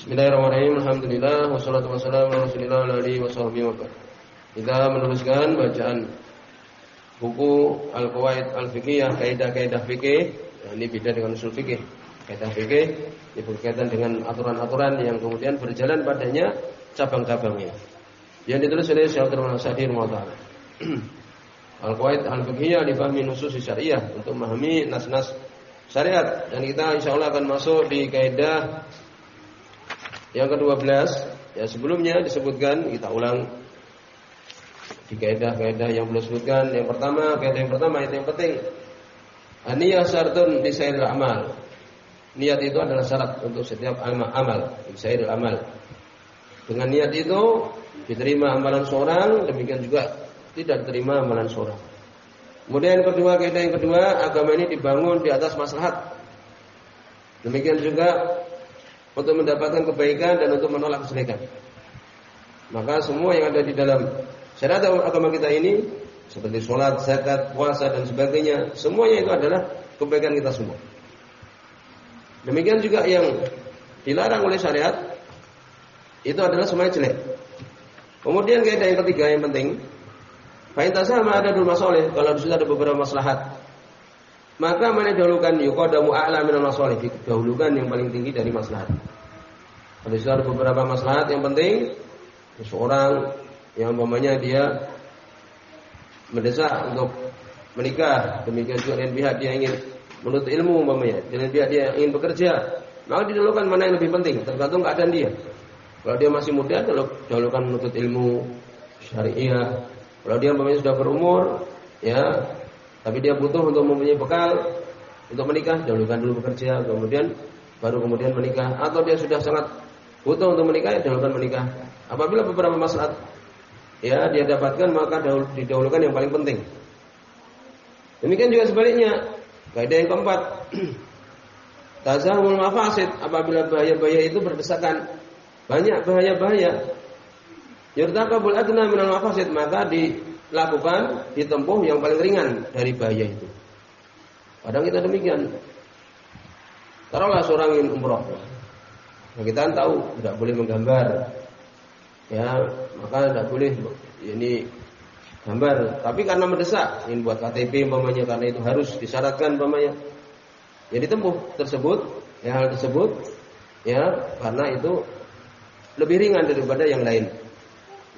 Bismillahirrahmanirrahim. Alhamdulillah wassalatu wassalamu ala Rasulillah wa alihi washabbihi wa Kita meneruskan bacaan buku Al-Qawaid Al-Fiqhiyah, kaidah-kaidah fikih. Nah, ini beda dengan usul fikih. Kaidah fikih ini berkaitan dengan aturan-aturan yang kemudian berjalan padanya cabang-cabangnya. Yang ditulis oleh Syekh Abdul Sadir Mu'taala. Al-Qawaid Al-Fiqhiyah dipahami nusus syariah untuk memahami nas-nas syariat dan kita insya Allah akan masuk di kaidah yang ke-12 ya sebelumnya disebutkan kita ulang di kaidah-kaidah yang belum disebutkan yang pertama kaidah yang pertama itu yang penting aniyah syartun di amal niat itu adalah syarat untuk setiap amal amal amal dengan niat itu diterima amalan seorang demikian juga tidak diterima amalan seorang. Kemudian yang kedua, kaidah yang kedua, agama ini dibangun di atas maslahat. Demikian juga untuk mendapatkan kebaikan dan untuk menolak kejelekan. Maka semua yang ada di dalam syariat agama kita ini seperti sholat, zakat, puasa dan sebagainya, semuanya itu adalah kebaikan kita semua. Demikian juga yang dilarang oleh syariat itu adalah semuanya jelek. Kemudian kaidah yang ketiga yang penting Fa'in tasama ada dulu masoleh. Kalau situ ada beberapa maslahat. Maka mana dahulukan yuqadamu a'la minal masoleh. Dahulukan yang paling tinggi dari maslahat. Ada beberapa maslahat yang penting. Seorang yang umpamanya dia mendesak untuk menikah. Demikian juga dengan pihak dia ingin menuntut ilmu umpamanya. Dengan pihak dia ingin bekerja. Maka didahulukan mana yang lebih penting. Tergantung keadaan dia. Kalau dia masih muda, dahulukan menuntut ilmu syariah, kalau dia mempunyai sudah berumur, ya, tapi dia butuh untuk mempunyai bekal untuk menikah, dahulukan dulu bekerja, kemudian baru kemudian menikah. Atau dia sudah sangat butuh untuk menikah, ya dahulukan menikah. Apabila beberapa masalah ya dia dapatkan maka didahulukan yang paling penting. Demikian juga sebaliknya. Kaidah yang keempat, tazahumul mafasid apabila bahaya-bahaya itu berdesakan banyak bahaya-bahaya Yurtakabul adna minal mafasid maka dilakukan ditempuh yang paling ringan dari bahaya itu. Kadang kita demikian. Taruhlah seorang ingin umroh. Nah, kita kan tahu tidak boleh menggambar. Ya, maka tidak boleh ini gambar. Tapi karena mendesak, ingin buat KTP umpamanya karena itu harus disyaratkan umpamanya. Ya ditempuh tersebut, ya hal tersebut ya karena itu lebih ringan daripada yang lain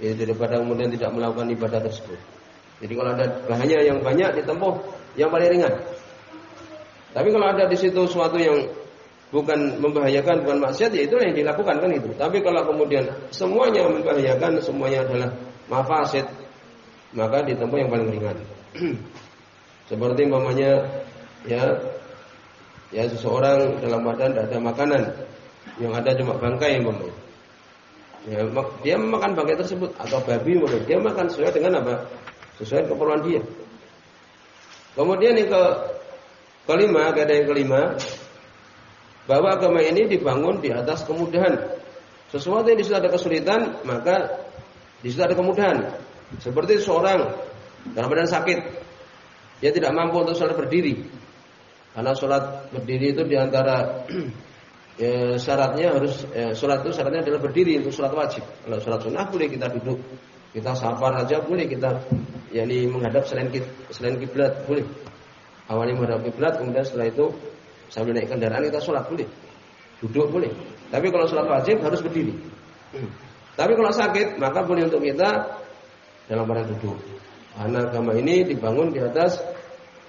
ya, daripada kemudian tidak melakukan ibadah tersebut. Jadi kalau ada bahaya yang banyak ditempuh yang paling ringan. Tapi kalau ada di situ sesuatu yang bukan membahayakan, bukan maksiat, ya itulah yang dilakukan kan itu. Tapi kalau kemudian semuanya membahayakan, semuanya adalah mafasid, maka ditempuh yang paling ringan. Seperti umpamanya ya ya seseorang dalam badan tidak ada makanan, yang ada cuma bangkai umpamanya. Ya, dia memakan bangkai tersebut atau babi mungkin dia makan sesuai dengan apa? Sesuai keperluan dia. Kemudian yang ke kelima, ada yang kelima, bahwa agama ini dibangun di atas kemudahan. Sesuatu yang di situ ada kesulitan, maka di situ ada kemudahan. Seperti seorang dalam badan sakit, dia tidak mampu untuk sholat berdiri. Karena sholat berdiri itu di antara ya, syaratnya harus ya, sholat itu syaratnya adalah berdiri untuk sholat wajib. Kalau sholat sunnah boleh kita duduk, kita safar aja boleh kita yakni menghadap selain selain kiblat boleh. Awalnya menghadap kiblat, kemudian setelah itu sambil naik kendaraan kita sholat boleh, duduk boleh. Tapi kalau sholat wajib harus berdiri. Tapi kalau sakit maka boleh untuk kita dalam keadaan duduk. Karena agama ini dibangun di atas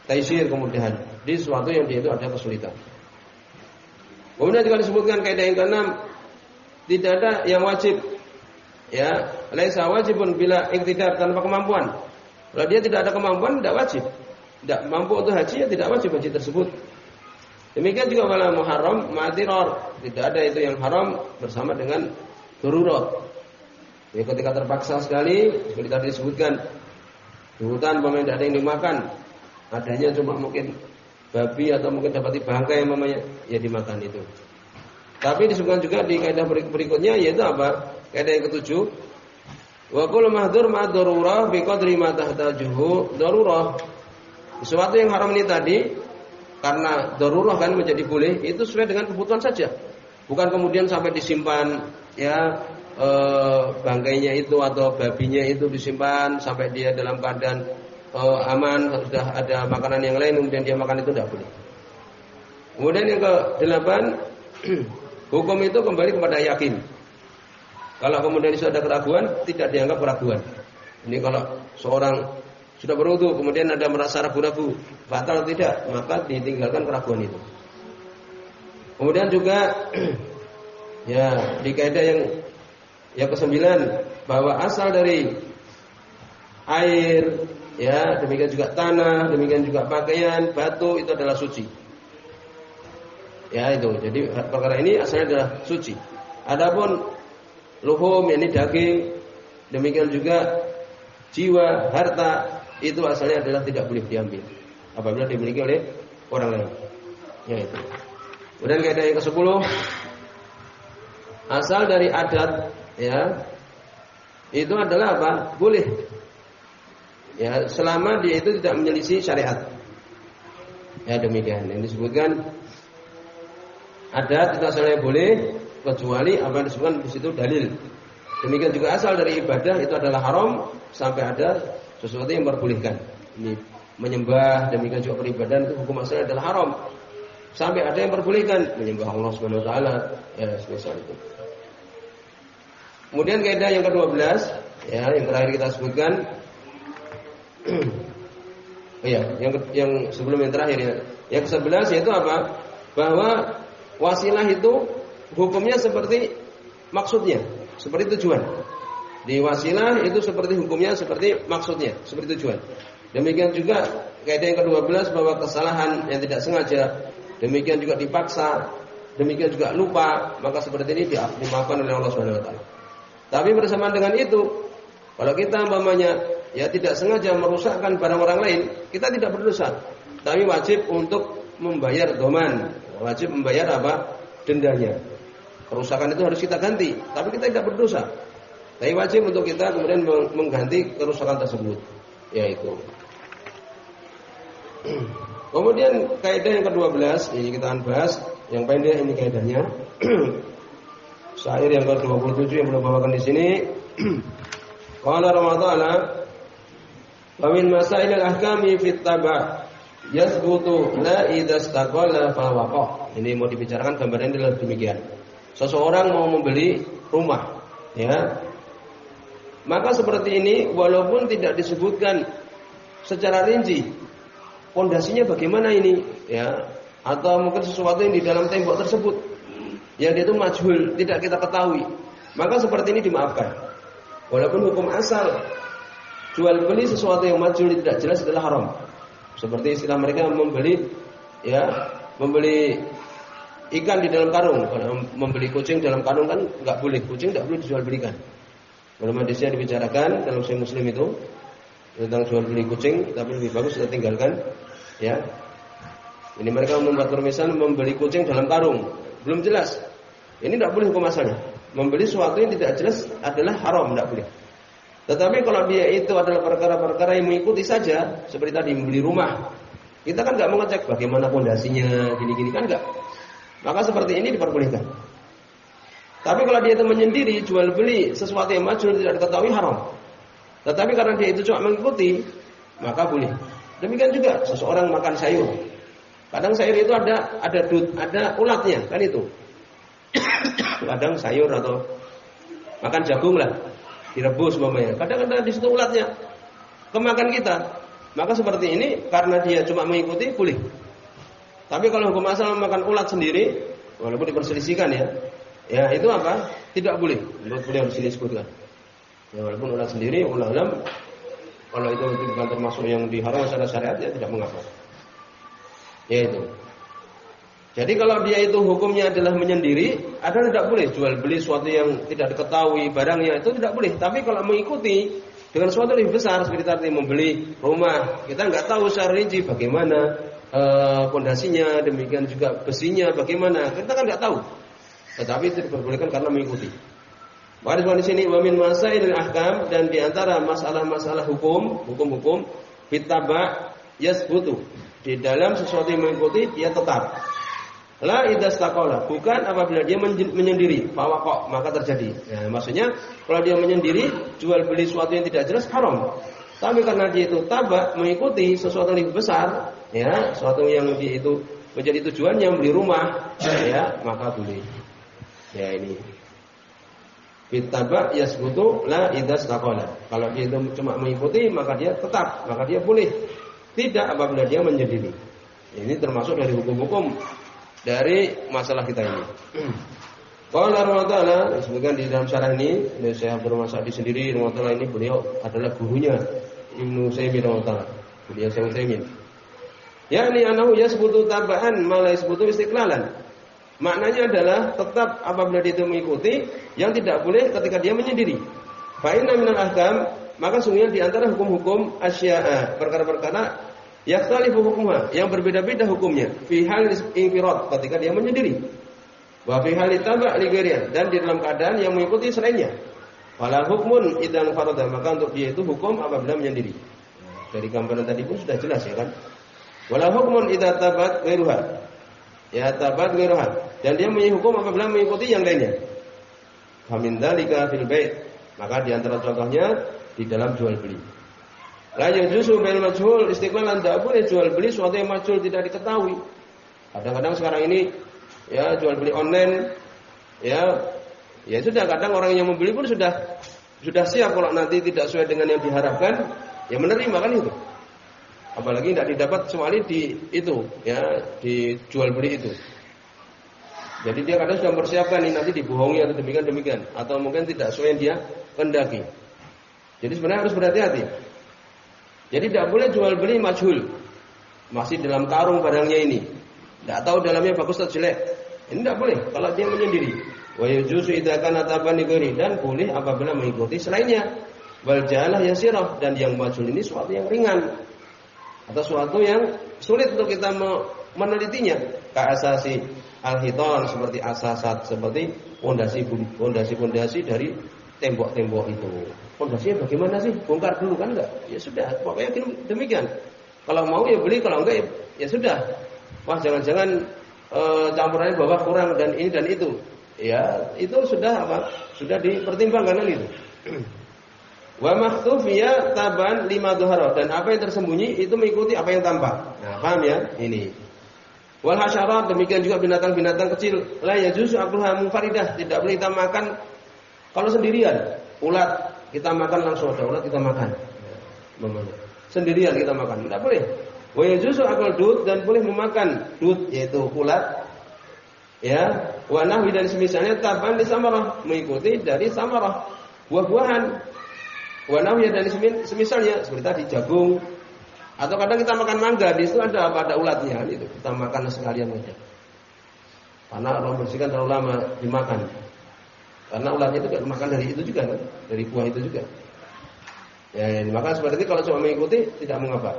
taisir kemudahan di sesuatu yang dia itu ada kesulitan. Kemudian juga disebutkan kaidah yang keenam, tidak ada yang wajib. Ya, laisa wajibun bila iktidar tanpa kemampuan. Kalau dia tidak ada kemampuan tidak wajib. Tidak mampu untuk haji ya tidak wajib haji tersebut. Demikian juga wala muharram ma'diror. Tidak ada itu yang haram bersama dengan darurat. Ya ketika terpaksa sekali, seperti tadi disebutkan di hutan pemain tidak ada yang dimakan, adanya cuma mungkin babi atau mungkin dapati bangkai yang mamanya ya dimakan itu. Tapi disebutkan juga di kaidah berikutnya yaitu apa? Kaidah yang ketujuh. Wa kullu mahdzur ma darurah bi qadri ma tahtajuhu darurah. Sesuatu yang haram ini tadi karena darurah kan menjadi boleh itu sesuai dengan kebutuhan saja. Bukan kemudian sampai disimpan ya e, bangkainya itu atau babinya itu disimpan sampai dia dalam keadaan e, aman sudah ada makanan yang lain kemudian dia makan itu tidak boleh. Kemudian yang ke delapan hukum itu kembali kepada yakin. Kalau kemudian sudah ada keraguan tidak dianggap keraguan. Ini kalau seorang sudah berwudu kemudian ada merasa ragu-ragu batal tidak maka ditinggalkan keraguan itu. Kemudian juga ya di kaidah yang yang kesembilan bahwa asal dari air ya demikian juga tanah demikian juga pakaian batu itu adalah suci. Ya itu. Jadi perkara ini asalnya adalah suci. Adapun luhum ini daging demikian juga jiwa harta itu asalnya adalah tidak boleh diambil apabila dimiliki oleh orang lain. Ya itu. Kemudian kaidah yang ke-10 asal dari adat ya itu adalah apa? Boleh. Ya, selama dia itu tidak menyelisih syariat. Ya demikian. Yang disebutkan adat itu asalnya boleh kecuali apa yang disebutkan di situ dalil. Demikian juga asal dari ibadah itu adalah haram sampai ada sesuatu yang memperbolehkan. Ini menyembah demikian juga peribadahan itu hukum asalnya adalah haram Sampai ada yang perbolehkan menyembah Allah Subhanahu wa taala ya semisal itu. Kemudian kaidah yang ke-12 ya yang terakhir kita sebutkan oh ya, yang yang sebelum yang terakhir ya. Yang ke-11 yaitu apa? Bahwa wasilah itu hukumnya seperti maksudnya, seperti tujuan. Di wasilah itu seperti hukumnya seperti maksudnya, seperti tujuan. Demikian juga kaidah yang ke-12 bahwa kesalahan yang tidak sengaja demikian juga dipaksa, demikian juga lupa, maka seperti ini dimaafkan oleh Allah Subhanahu wa taala. Tapi bersamaan dengan itu, kalau kita umpamanya ya tidak sengaja merusakkan barang orang lain, kita tidak berdosa. Tapi wajib untuk membayar doman, wajib membayar apa? dendanya. Kerusakan itu harus kita ganti, tapi kita tidak berdosa. Tapi wajib untuk kita kemudian mengganti kerusakan tersebut, yaitu Kemudian kaidah yang ke-12 ini kita akan bahas yang pendek ini kaidahnya. Syair yang ke-27 yang belum bawakan di sini. Qala Ramadhana wa min masail al-ahkami fi taba yasbutu la idza istaqala fa. Ini mau dibicarakan gambarannya adalah demikian. Seseorang mau membeli rumah, ya. Maka seperti ini walaupun tidak disebutkan secara rinci pondasinya bagaimana ini ya atau mungkin sesuatu yang di dalam tembok tersebut yang dia itu majhul tidak kita ketahui maka seperti ini dimaafkan walaupun hukum asal jual beli sesuatu yang majhul tidak jelas adalah haram seperti istilah mereka membeli ya membeli ikan di dalam karung membeli kucing dalam karung kan nggak boleh kucing nggak boleh dijual belikan dalam hadisnya dibicarakan dalam Sahih Muslim itu tentang jual beli kucing, tapi lebih bagus kita tinggalkan. Ya, ini mereka membuat permisalan membeli kucing dalam karung, belum jelas. Ini tidak boleh hukum asalnya. Membeli sesuatu yang tidak jelas adalah haram, tidak boleh. Tetapi kalau dia itu adalah perkara-perkara yang mengikuti saja, seperti tadi membeli rumah, kita kan nggak mengecek bagaimana pondasinya, gini-gini kan nggak. Maka seperti ini diperbolehkan. Tapi kalau dia itu menyendiri jual beli sesuatu yang majul tidak diketahui haram. Tetapi karena dia itu cuma mengikuti, maka boleh. Demikian juga seseorang makan sayur. Kadang sayur itu ada ada dut, ada ulatnya, kan itu. Kadang sayur atau makan jagung lah, direbus umpamanya. Kadang ada di situ ulatnya. Kemakan kita. Maka seperti ini karena dia cuma mengikuti boleh. Tapi kalau hukum asal makan ulat sendiri, walaupun diperselisihkan ya, ya itu apa? Tidak boleh. Menurut beliau di sini sebutkan. Ya walaupun ulat sendiri, ulat alam kalau itu bukan termasuk yang diharamkan secara syariat ya tidak mengapa. Ya itu. Jadi kalau dia itu hukumnya adalah menyendiri, ada tidak boleh jual beli sesuatu yang tidak diketahui barangnya itu tidak boleh. Tapi kalau mengikuti dengan sesuatu lebih besar seperti tadi membeli rumah, kita nggak tahu secara rinci bagaimana pondasinya, uh, demikian juga besinya bagaimana, kita kan nggak tahu. Tetapi itu diperbolehkan karena mengikuti. Waris di sini wamin masail ahkam dan di antara masalah-masalah hukum, hukum-hukum fitaba yasbutu. Di dalam sesuatu yang mengikuti dia tetap. La idastaqala, bukan apabila dia menyendiri, kok maka terjadi. Ya, maksudnya kalau dia menyendiri, jual beli sesuatu yang tidak jelas haram. Tapi karena dia itu tabak mengikuti sesuatu yang lebih besar, ya, sesuatu yang dia itu menjadi tujuannya beli rumah, ya, maka boleh. Ya ini. Bitabak yasbutu la idastaqala. Kalau dia itu cuma mengikuti, maka dia tetap, maka dia boleh. Tidak apabila dia menyendiri. Ini termasuk dari hukum-hukum dari masalah kita ini. Allah Ta'ala disebutkan di dalam syarah ini, ini saya bermasak di sendiri Ta'ala ini beliau adalah gurunya Ibnu Saimin Allah Ta'ala. Beliau saya Saimin. Ya ini anahu sebutu tabaan malah sebutu istiqlalan. Maknanya adalah tetap apabila dia itu mengikuti yang tidak boleh ketika dia menyendiri. Fa'inna minal ahkam maka sungguhnya di antara hukum-hukum asya'a perkara-perkara Yakhtalifu hukumha yang berbeda-beda hukumnya fi hal infirad ketika dia menyendiri. Wa fi hal taba' li dan di dalam keadaan yang mengikuti selainnya. Wala hukmun idan farada maka untuk dia itu hukum apabila menyendiri. Dari gambaran tadi pun sudah jelas ya kan. Wala hukmun idza tabat ghairuha. Ya tabat ghairuha. Dan dia mempunyai hukum apabila mengikuti yang lainnya. Famin dzalika fil bait. Maka di antara contohnya di dalam jual beli. La yajuzu bil majhul istiqlalan tidak boleh jual beli sesuatu yang majhul tidak diketahui. Kadang-kadang sekarang ini ya jual beli online ya ya sudah kadang orang yang membeli pun sudah sudah siap kalau nanti tidak sesuai dengan yang diharapkan ya menerima kan itu. Apalagi tidak didapat kecuali di itu ya di jual beli itu. Jadi dia kadang sudah mempersiapkan ini nanti dibohongi atau demikian demikian atau mungkin tidak sesuai yang dia kendaki. Jadi sebenarnya harus berhati-hati. Jadi tidak boleh jual beli majhul. Masih dalam karung barangnya ini. Tidak tahu dalamnya bagus atau jelek. Ini tidak boleh kalau dia menyendiri. Wa yajuzu idza kana dan boleh apabila mengikuti selainnya. Wal jalah yasirah dan yang majhul ini suatu yang ringan atau suatu yang sulit untuk kita menelitinya. Kaasasi al-hitan seperti asasat seperti pondasi pondasi pondasi dari tembok-tembok itu. Fondasinya bagaimana sih? Bongkar dulu kan enggak? Ya sudah, pokoknya demikian. Kalau mau ya beli, kalau enggak ya, ya sudah. Wah jangan-jangan e, campurannya bawah kurang dan ini dan itu. Ya itu sudah apa? Sudah dipertimbangkan itu. Wa makhtufiya taban lima duhara dan apa yang tersembunyi itu mengikuti apa yang tampak. Nah, paham ya? Ini. Wal hasyarat demikian juga binatang-binatang kecil la yajuzu akluha munfaridah, tidak boleh kita makan kalau sendirian, ulat kita makan langsung ada ulat kita makan. Sendirian kita makan, tidak boleh. Wa yajuzu akal dud dan boleh memakan dud yaitu ulat. Ya, wa nahwi dan semisalnya taban di samarah mengikuti dari samarah buah-buahan. Wa nahwi dan semisalnya seperti tadi jagung atau kadang kita makan mangga di situ ada apa ada ulatnya itu kita makan sekalian aja. Karena orang bersihkan terlalu lama dimakan. Karena ularnya itu kan makan dari itu juga kan, dari buah itu juga. Ya, ini maka seperti ini kalau cuma mengikuti tidak mengapa.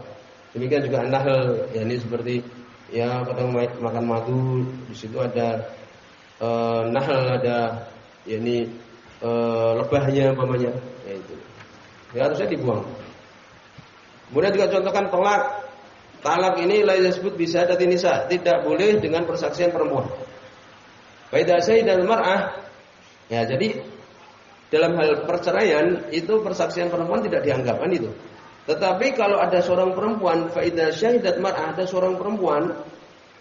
Demikian juga nahl, ya ini seperti ya kadang makan madu, di situ ada e, nahl, ada ya ini e, lebahnya umpamanya, ya itu. Ya harusnya dibuang. Kemudian juga contohkan talak. Talak ini lain disebut bisa ada nisa, tidak boleh dengan persaksian perempuan. Faidah dan mar'ah Ya, jadi dalam hal perceraian itu persaksian perempuan tidak dianggap kan itu. Tetapi kalau ada seorang perempuan faidah syahidat mar'ah ada seorang perempuan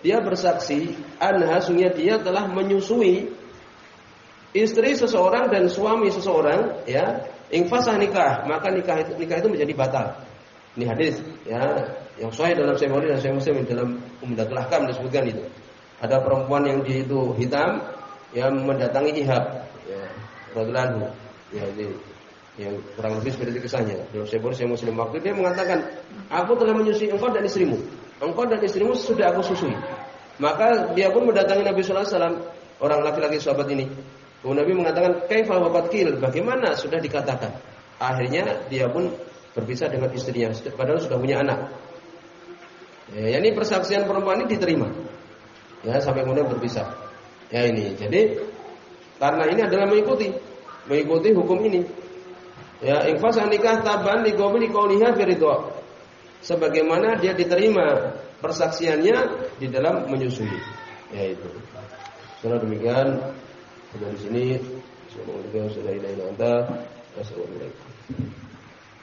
dia bersaksi anha dia telah menyusui istri seseorang dan suami seseorang ya ingfasah nikah maka nikah itu nikah itu menjadi batal. Ini hadis ya yang sahih dalam Sahih dan Sahih Muslim dalam Umdatul Ahkam disebutkan itu. Ada perempuan yang dia itu hitam yang mendatangi ihab radhiyallahu ya ini yang kurang lebih seperti kisahnya. Dalam saya saya muslim waktu dia mengatakan, aku telah menyusui engkau dan istrimu. Engkau dan istrimu sudah aku susui. Maka dia pun mendatangi Nabi Sallallahu Alaihi Wasallam orang laki-laki sahabat ini. Kemudian Nabi mengatakan, kaifal wabat kil, bagaimana sudah dikatakan. Akhirnya dia pun berpisah dengan istrinya, padahal sudah punya anak. Ya, ini persaksian perempuan ini diterima. Ya, sampai kemudian berpisah. Ya ini. Jadi karena ini adalah mengikuti mengikuti hukum ini. Ya, infas nikah taban li qabli qauliha fi Sebagaimana dia diterima persaksiannya di dalam menyusui. Ya itu. Setelah demikian, sampai di sini. Semoga sudah ilahi anta. Assalamualaikum.